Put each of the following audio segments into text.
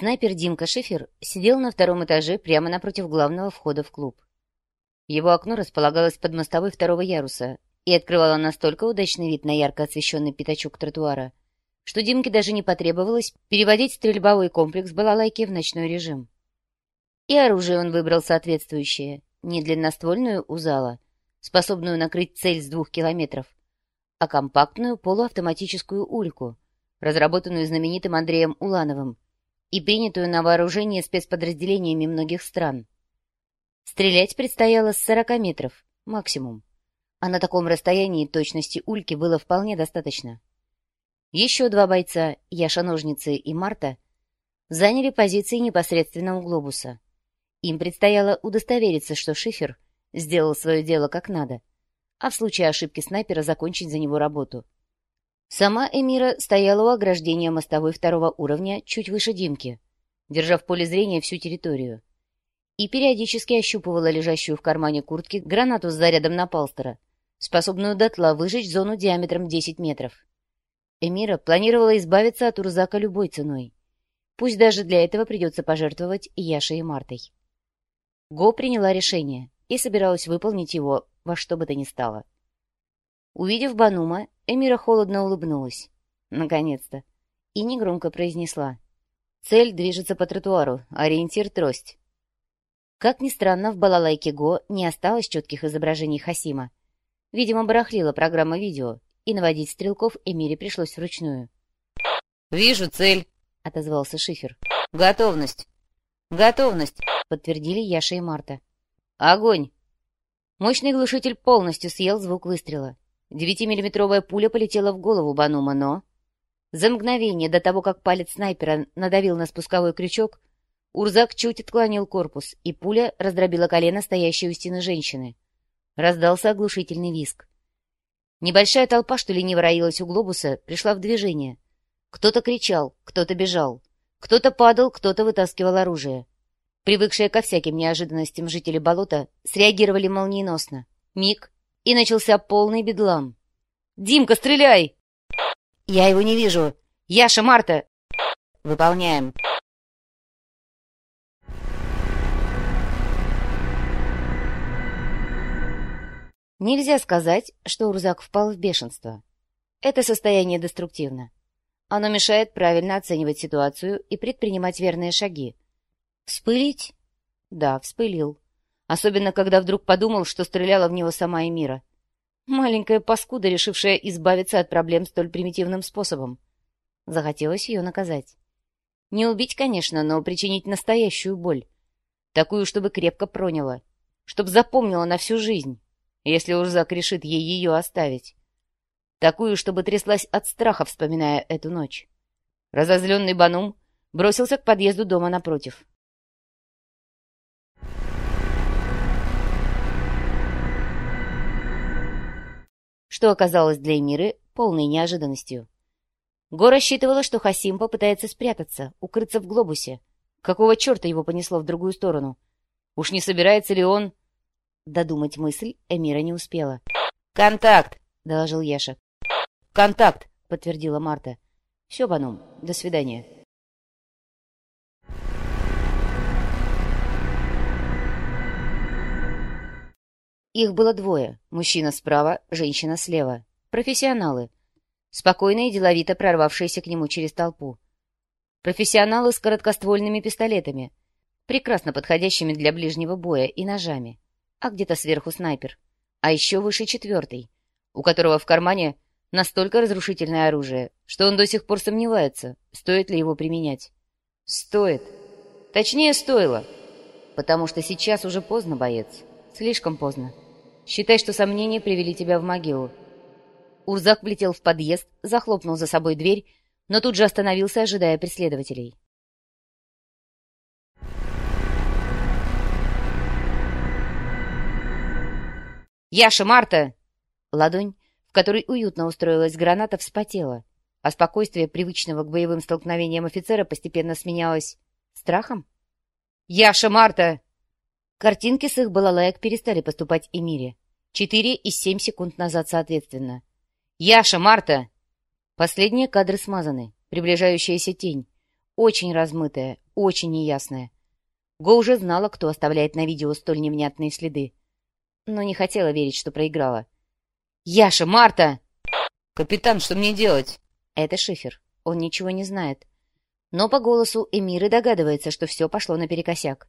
Снайпер Димка Шифер сидел на втором этаже прямо напротив главного входа в клуб. Его окно располагалось под мостовой второго яруса и открывало настолько удачный вид на ярко освещенный пятачок тротуара, что Димке даже не потребовалось переводить стрельбовой комплекс балалайки в ночной режим. И оружие он выбрал соответствующее, не длинноствольную узала, способную накрыть цель с двух километров, а компактную полуавтоматическую ульку, разработанную знаменитым Андреем Улановым, и принятую на вооружение спецподразделениями многих стран. Стрелять предстояло с 40 метров, максимум. А на таком расстоянии точности ульки было вполне достаточно. Еще два бойца, Яша-ножницы и Марта, заняли позиции непосредственно у глобуса. Им предстояло удостовериться, что Шифер сделал свое дело как надо, а в случае ошибки снайпера закончить за него работу — Сама Эмира стояла у ограждения мостовой второго уровня чуть выше Димки, держа в поле зрения всю территорию, и периодически ощупывала лежащую в кармане куртки гранату с зарядом на палстера, способную дотла выжечь зону диаметром 10 метров. Эмира планировала избавиться от Урзака любой ценой. Пусть даже для этого придется пожертвовать и Яшей и Мартой. Го приняла решение и собиралась выполнить его во что бы то ни стало. Увидев Банума, Эмира холодно улыбнулась. Наконец-то. И негромко произнесла. Цель движется по тротуару, ориентир — трость. Как ни странно, в балалайке Го не осталось четких изображений Хасима. Видимо, барахлила программа видео, и наводить стрелков Эмире пришлось вручную. «Вижу цель», — отозвался Шифер. «Готовность». «Готовность», — подтвердили Яша и Марта. «Огонь!» Мощный глушитель полностью съел звук выстрела. Девятимиллиметровая пуля полетела в голову Банума, но... За мгновение до того, как палец снайпера надавил на спусковой крючок, Урзак чуть отклонил корпус, и пуля раздробила колено стоящей у стены женщины. Раздался оглушительный виск. Небольшая толпа, что лениво роилась у глобуса, пришла в движение. Кто-то кричал, кто-то бежал, кто-то падал, кто-то вытаскивал оружие. Привыкшие ко всяким неожиданностям жители болота среагировали молниеносно. Миг, и начался полный бедлам. «Димка, стреляй!» «Я его не вижу! Яша, Марта!» «Выполняем!» Нельзя сказать, что Урзак впал в бешенство. Это состояние деструктивно. Оно мешает правильно оценивать ситуацию и предпринимать верные шаги. Вспылить? Да, вспылил. Особенно, когда вдруг подумал, что стреляла в него сама Эмира. Маленькая паскуда, решившая избавиться от проблем столь примитивным способом. Захотелось ее наказать. Не убить, конечно, но причинить настоящую боль. Такую, чтобы крепко проняла. Чтоб запомнила на всю жизнь, если Урзак решит ей ее оставить. Такую, чтобы тряслась от страха, вспоминая эту ночь. Разозленный Банум бросился к подъезду дома напротив. Что оказалось для Эмиры полной неожиданностью. Го рассчитывала, что Хасим попытается спрятаться, укрыться в глобусе. Какого черта его понесло в другую сторону? Уж не собирается ли он... Додумать мысль Эмира не успела. «Контакт!» — доложил Яша. «Контакт!» — подтвердила Марта. «Все, Банум, до свидания». Их было двое. Мужчина справа, женщина слева. Профессионалы. Спокойно и деловито прорвавшиеся к нему через толпу. Профессионалы с короткоствольными пистолетами, прекрасно подходящими для ближнего боя, и ножами. А где-то сверху снайпер. А еще выше четвертый, у которого в кармане настолько разрушительное оружие, что он до сих пор сомневается, стоит ли его применять. Стоит. Точнее, стоило. Потому что сейчас уже поздно, боец. Слишком поздно. Считай, что сомнения привели тебя в могилу. Урзак влетел в подъезд, захлопнул за собой дверь, но тут же остановился, ожидая преследователей. «Яша, Марта!» Ладонь, в которой уютно устроилась граната, вспотела, а спокойствие привычного к боевым столкновениям офицера постепенно сменялось страхом. «Яша, Марта!» Картинки с их балалаек перестали поступать Эмире. Четыре и семь секунд назад соответственно. «Яша, Марта!» Последние кадры смазаны. Приближающаяся тень. Очень размытая, очень неясное. Го уже знала, кто оставляет на видео столь невнятные следы. Но не хотела верить, что проиграла. «Яша! Марта!» «Капитан, что мне делать?» Это Шифер. Он ничего не знает. Но по голосу Эмиры догадывается, что все пошло наперекосяк.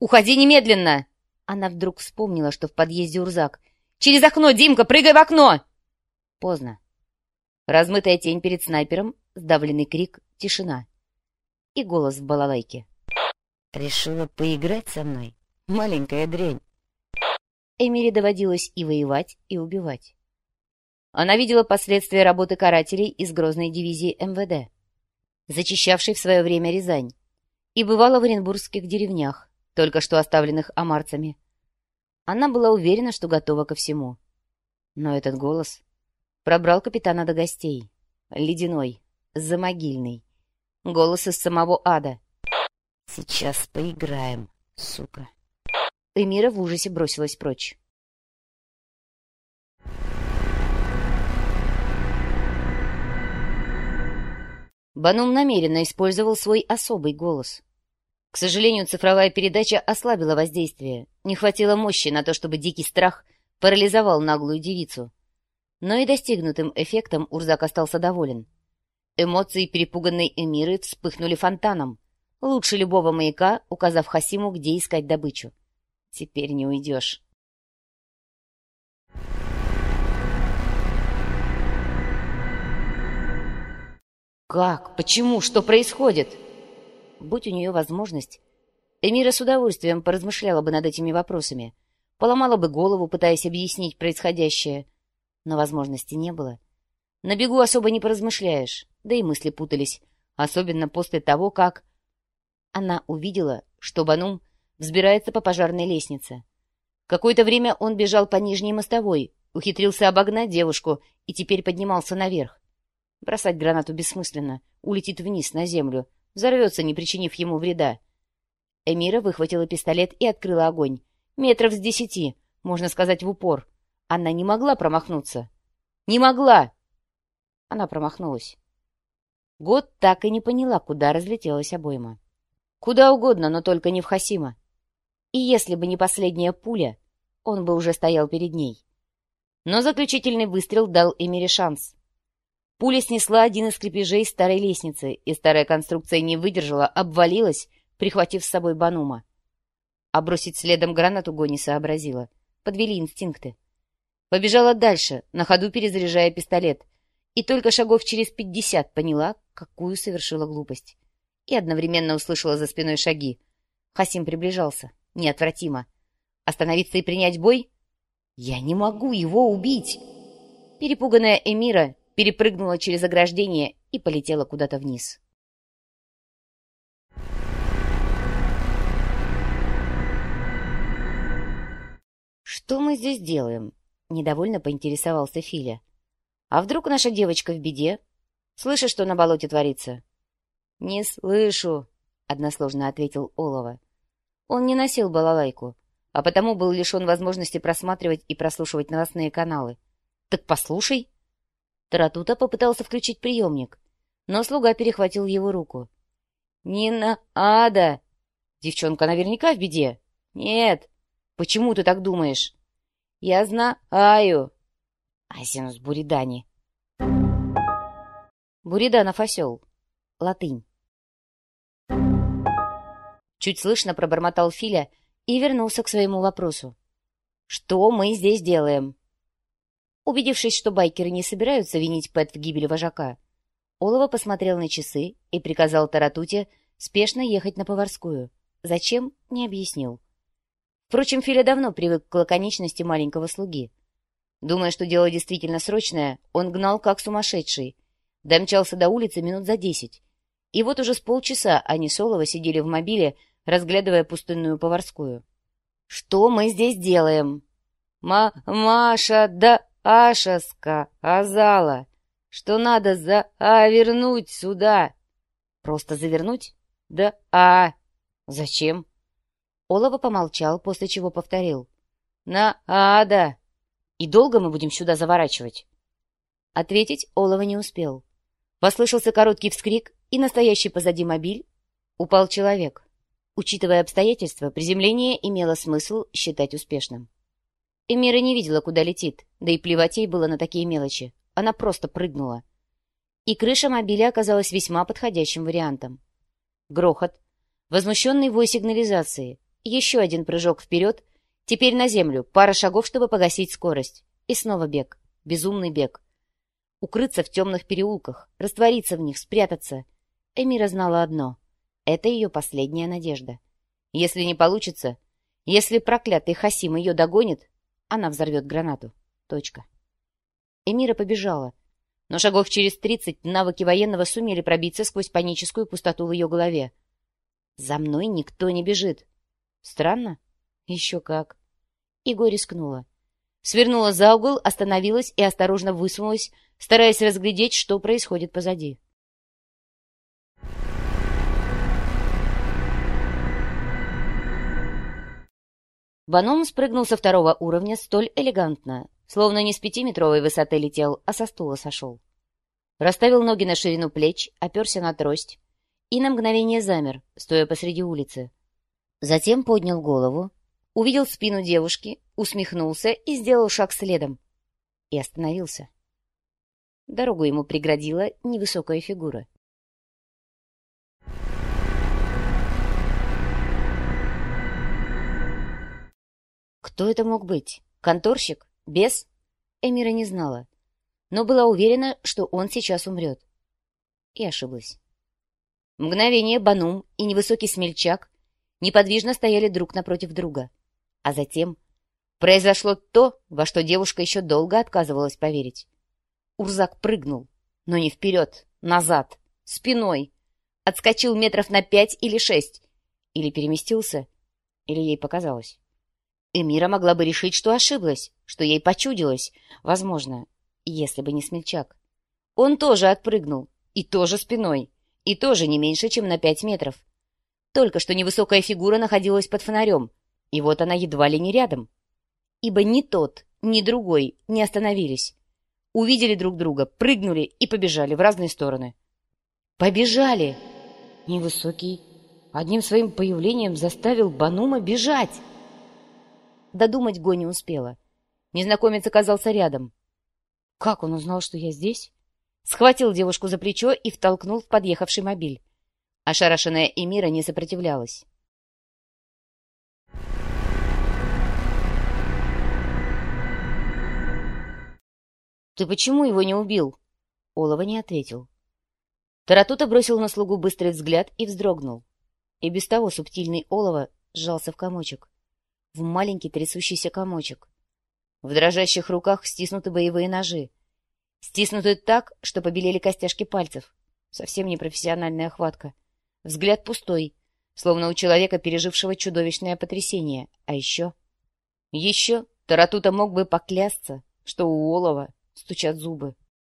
«Уходи немедленно!» Она вдруг вспомнила, что в подъезде Урзак. «Через окно, Димка, прыгай в окно!» Поздно. Размытая тень перед снайпером, сдавленный крик, тишина. И голос в балалайке. «Решила поиграть со мной, маленькая дрянь?» Эмире доводилось и воевать, и убивать. Она видела последствия работы карателей из Грозной дивизии МВД, зачищавшей в свое время Рязань, и бывала в оренбургских деревнях, только что оставленных амарцами. Она была уверена, что готова ко всему. Но этот голос пробрал капитана до гостей. Ледяной, замогильный. Голос из самого ада. «Сейчас поиграем, сука». Эмира в ужасе бросилась прочь. Банум намеренно использовал свой особый голос. К сожалению, цифровая передача ослабила воздействие. Не хватило мощи на то, чтобы дикий страх парализовал наглую девицу. Но и достигнутым эффектом Урзак остался доволен. Эмоции перепуганной Эмиры вспыхнули фонтаном, лучше любого маяка, указав Хасиму, где искать добычу. Теперь не уйдешь. Как? Почему? Что происходит? Будь у нее возможность, Эмира с удовольствием поразмышляла бы над этими вопросами, поломала бы голову, пытаясь объяснить происходящее. Но возможности не было. На бегу особо не поразмышляешь, да и мысли путались, особенно после того, как... Она увидела, что Банум взбирается по пожарной лестнице. Какое-то время он бежал по нижней мостовой, ухитрился обогнать девушку и теперь поднимался наверх. Бросать гранату бессмысленно, улетит вниз на землю, взорвется, не причинив ему вреда. Эмира выхватила пистолет и открыла огонь. Метров с десяти, можно сказать, в упор. Она не могла промахнуться. Не могла! Она промахнулась. Год так и не поняла, куда разлетелась обойма. Куда угодно, но только не в Хасима. И если бы не последняя пуля, он бы уже стоял перед ней. Но заключительный выстрел дал Эмире шанс. Пуля снесла один из крепежей старой лестницы, и старая конструкция не выдержала, обвалилась, прихватив с собой Банума. А бросить следом гранату Гони сообразила. Подвели инстинкты. Побежала дальше, на ходу перезаряжая пистолет. И только шагов через пятьдесят поняла, какую совершила глупость. И одновременно услышала за спиной шаги. Хасим приближался. Неотвратимо. Остановиться и принять бой? Я не могу его убить! Перепуганная Эмира перепрыгнула через ограждение и полетела куда-то вниз. «Что мы здесь делаем?» — недовольно поинтересовался Филя. «А вдруг наша девочка в беде? Слышишь, что на болоте творится?» «Не слышу», — односложно ответил Олова. Он не носил балалайку, а потому был лишен возможности просматривать и прослушивать новостные каналы. «Так послушай!» Таратута попытался включить приемник, но слуга перехватил его руку. «Не надо! Девчонка наверняка в беде!» «Нет! Почему ты так думаешь?» «Я знаю!» Асинус Буридани. Буриданов осел. Латынь. Чуть слышно пробормотал Филя и вернулся к своему вопросу. «Что мы здесь делаем?» Убедившись, что байкеры не собираются винить Пэт в гибели вожака, Олова посмотрел на часы и приказал Таратуте спешно ехать на Поварскую. Зачем, не объяснил. Впрочем, Филя давно привык к лаконичности маленького слуги. Думая, что дело действительно срочное, он гнал как сумасшедший. Домчался до улицы минут за десять. И вот уже с полчаса они с Олова сидели в мобиле, разглядывая пустынную Поварскую. «Что мы здесь делаем?» «Ма... Маша, да...» Аша сказала, что надо завернуть сюда. Просто завернуть? Да, а... Зачем? Олова помолчал, после чего повторил. Надо. И долго мы будем сюда заворачивать? Ответить Олова не успел. Послышался короткий вскрик, и настоящий позади мобиль Упал человек. Учитывая обстоятельства, приземление имело смысл считать успешным. Эмира не видела, куда летит, да и плевать ей было на такие мелочи. Она просто прыгнула. И крыша мобиля оказалась весьма подходящим вариантом. Грохот, возмущенный вой сигнализации, еще один прыжок вперед, теперь на землю, пара шагов, чтобы погасить скорость. И снова бег, безумный бег. Укрыться в темных переулках, раствориться в них, спрятаться. Эмира знала одно — это ее последняя надежда. Если не получится, если проклятый Хасим ее догонит, она взорвет гранату. Точка. Эмира побежала. Но шагов через тридцать навыки военного сумели пробиться сквозь паническую пустоту в ее голове. «За мной никто не бежит». «Странно?» «Еще как». Иго рискнула. Свернула за угол, остановилась и осторожно высунулась, стараясь разглядеть, что происходит позади. Баном спрыгнул со второго уровня столь элегантно, словно не с пятиметровой высоты летел, а со стула сошел. Расставил ноги на ширину плеч, оперся на трость и на мгновение замер, стоя посреди улицы. Затем поднял голову, увидел спину девушки, усмехнулся и сделал шаг следом. И остановился. Дорогу ему преградила невысокая фигура. Кто это мог быть? Конторщик? Бес? Эмира не знала, но была уверена, что он сейчас умрет. И ошиблась. Мгновение Банум и невысокий смельчак неподвижно стояли друг напротив друга. А затем произошло то, во что девушка еще долго отказывалась поверить. Урзак прыгнул, но не вперед, назад, спиной. Отскочил метров на пять или шесть. Или переместился, или ей показалось. Эмира могла бы решить, что ошиблась, что ей почудилось, возможно, если бы не смельчак. Он тоже отпрыгнул, и тоже спиной, и тоже не меньше, чем на пять метров. Только что невысокая фигура находилась под фонарем, и вот она едва ли не рядом. Ибо ни тот, ни другой не остановились. Увидели друг друга, прыгнули и побежали в разные стороны. Побежали! Невысокий одним своим появлением заставил Банума бежать. Додумать Го не успела. Незнакомец оказался рядом. Как он узнал, что я здесь? Схватил девушку за плечо и втолкнул в подъехавший мобиль. Ошарашенная Эмира не сопротивлялась. «Ты почему его не убил?» Олова не ответил. Таратута бросил на слугу быстрый взгляд и вздрогнул. И без того субтильный Олова сжался в комочек в маленький трясущийся комочек. В дрожащих руках стиснуты боевые ножи. Стиснуты так, что побелели костяшки пальцев. Совсем непрофессиональная охватка. Взгляд пустой, словно у человека, пережившего чудовищное потрясение. А еще... Еще Таратута мог бы поклясться, что у Олова стучат зубы.